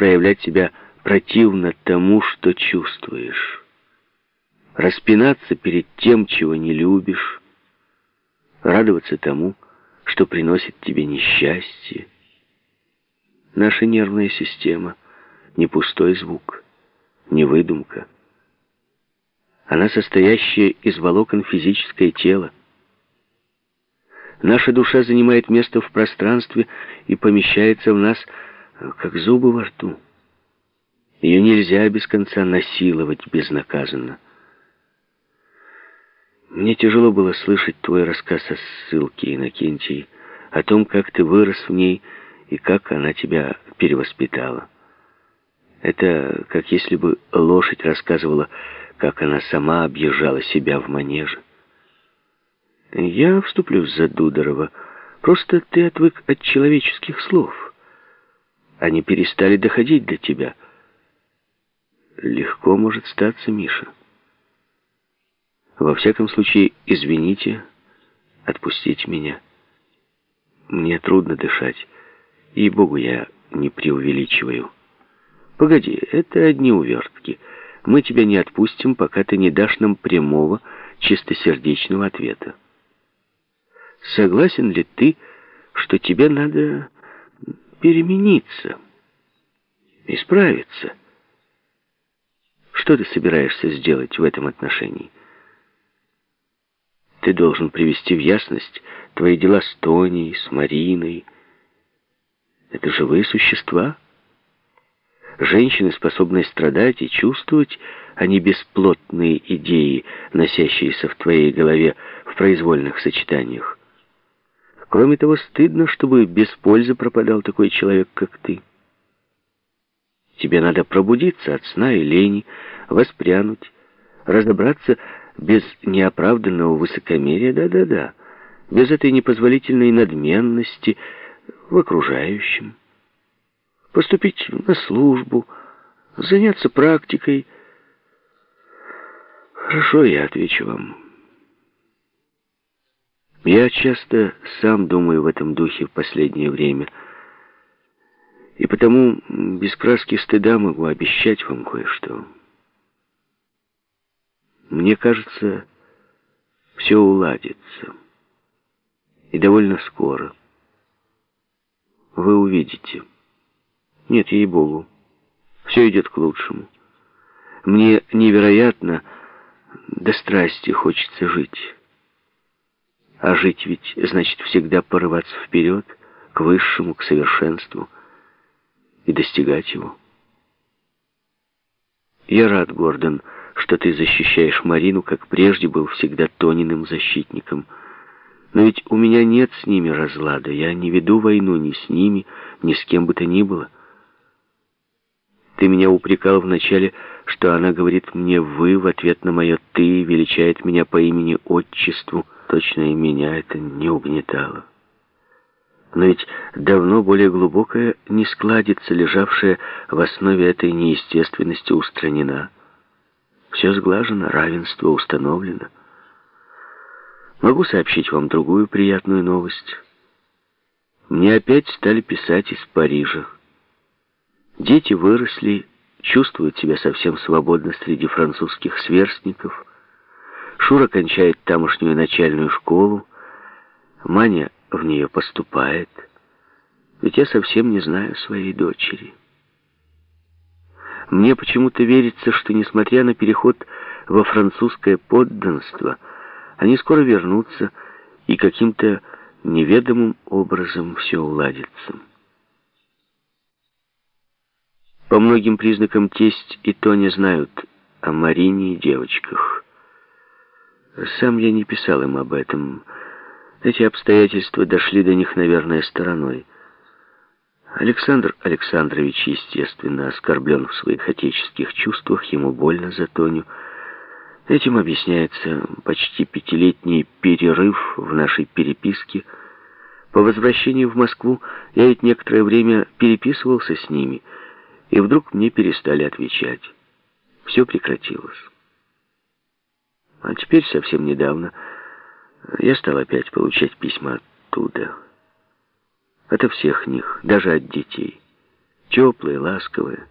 проявлять себя противно тому, что чувствуешь. Распинаться перед тем, чего не любишь. Радоваться тому, что приносит тебе несчастье. Наша нервная система — не пустой звук, не выдумка. Она состоящая из волокон физическое тело. Наша душа занимает место в пространстве и помещается в нас, как зубы во рту. Ее нельзя без конца насиловать безнаказанно. Мне тяжело было слышать твой рассказ о ссылке, Иннокентий, о том, как ты вырос в ней и как она тебя перевоспитала. Это как если бы лошадь рассказывала, как она сама объезжала себя в манеже. Я вступлюсь за Дудорова. Просто ты отвык от человеческих слов. Они перестали доходить до тебя. Легко может статься, Миша. Во всяком случае, извините, отпустите меня. Мне трудно дышать, и Богу я не преувеличиваю. Погоди, это одни увертки. Мы тебя не отпустим, пока ты не дашь нам прямого, чистосердечного ответа. Согласен ли ты, что тебе надо перемениться, исправиться? Что ты собираешься сделать в этом отношении? Ты должен привести в ясность твои дела с Тоней, с Мариной. Это живые существа. Женщины, способные страдать и чувствовать, а не бесплотные идеи, носящиеся в твоей голове в произвольных сочетаниях. Кроме того, стыдно, чтобы без пользы пропадал такой человек, как ты. Тебе надо пробудиться от сна и лени, воспрянуть, разобраться без неоправданного высокомерия, да-да-да, без этой непозволительной надменности в окружающем. Поступить на службу, заняться практикой. Хорошо, я отвечу вам. Я часто сам думаю в этом духе в последнее время, и потому без краски стыда могу обещать вам кое-что. Мне кажется, все уладится. И довольно скоро. Вы увидите. Нет, ей-богу, все идет к лучшему. Мне невероятно до страсти хочется жить. А жить ведь значит всегда порываться вперед, к высшему, к совершенству и достигать его. Я рад, Гордон, что ты защищаешь Марину, как прежде был всегда Тониным защитником. Но ведь у меня нет с ними разлада. Я не веду войну ни с ними, ни с кем бы то ни было. Ты меня упрекал вначале, что она говорит мне «вы» в ответ на мое «ты» величает меня по имени-отчеству. Точно и меня это не угнетало. Но ведь давно более глубокая нескладица, лежавшая в основе этой неестественности, устранена. Все сглажено, равенство установлено. Могу сообщить вам другую приятную новость. Мне опять стали писать из Парижа. Дети выросли, чувствуют себя совсем свободно среди французских сверстников. Шура кончает тамошнюю начальную школу. Маня в нее поступает. Ведь я совсем не знаю своей дочери. Мне почему-то верится, что, несмотря на переход во французское подданство, они скоро вернутся, и каким-то неведомым образом все уладится. По многим признакам тесть и то не знают о Марине и девочках. Сам я не писал им об этом. Эти обстоятельства дошли до них, наверное, стороной. Александр Александрович, естественно, оскорблен в своих отеческих чувствах, ему больно за Тоню. Этим объясняется почти пятилетний перерыв в нашей переписке. По возвращении в Москву я ведь некоторое время переписывался с ними, и вдруг мне перестали отвечать. Все прекратилось. А теперь, совсем недавно, я стал опять получать письма оттуда. Ото всех них, даже от детей. теплое, ласковое.